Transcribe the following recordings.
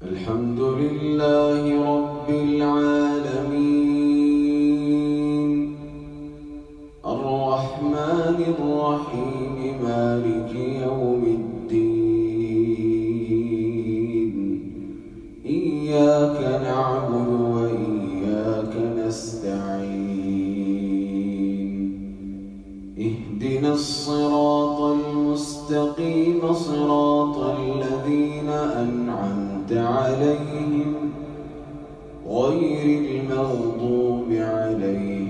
الحمد لله رب عليهم غير المغضوب عليهم.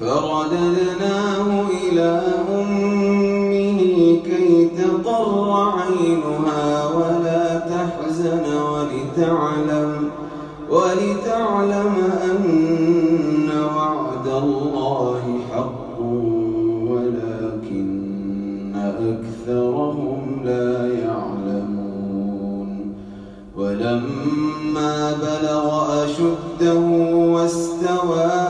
فرددناه إلى أمه كي تقر عينها ولا تحزن ولتعلم ولتعلم أن وعد الله حق ولكن أكثرهم لا يعلمون. ولما بلغ أشده واستوى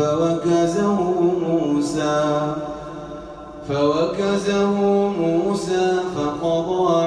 فوكزه موسى فوكزه موسى فقضى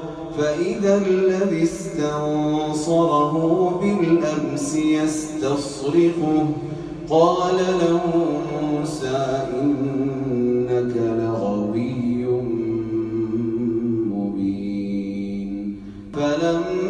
فإذا الذي استنصره بالأمس يستصرخه. قال له موسى إنك لغوي مبين. فلما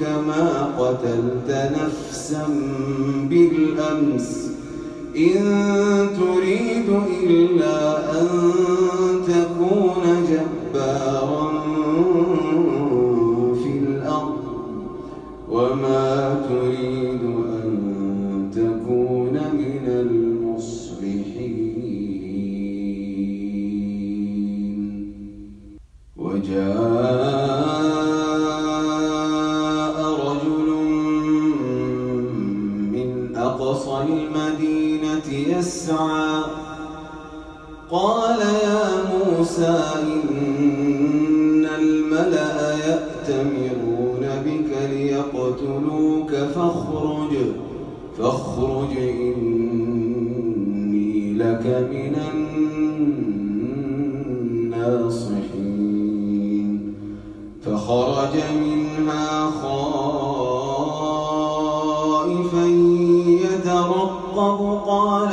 كما قتلت نفسا بالأمس. إن تريد إلا أن تكون جبارا إن الملأ يأتمرون بك ليقتلوك فاخرج فاخرج إني لك من الناصحين. فخرج منها خائفا يترقب قال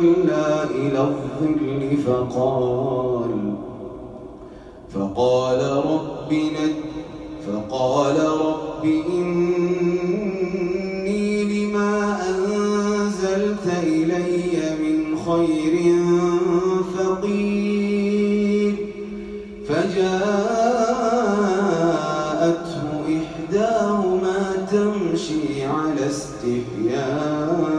تولى إلى الظل فقال فقال رب فقال رب إني لما أنزلت إلي خير فقير فجاءته إحداهما تمشي على استحياء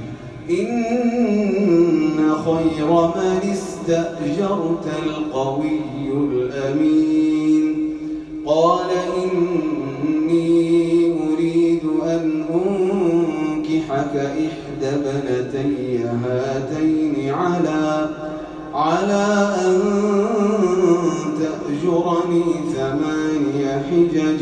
إن خير من استأجرت القوي الأمين. قال إني أريد أن أنكحك إحدى ابنتي هاتين على على أن تأجرني ثماني حجج.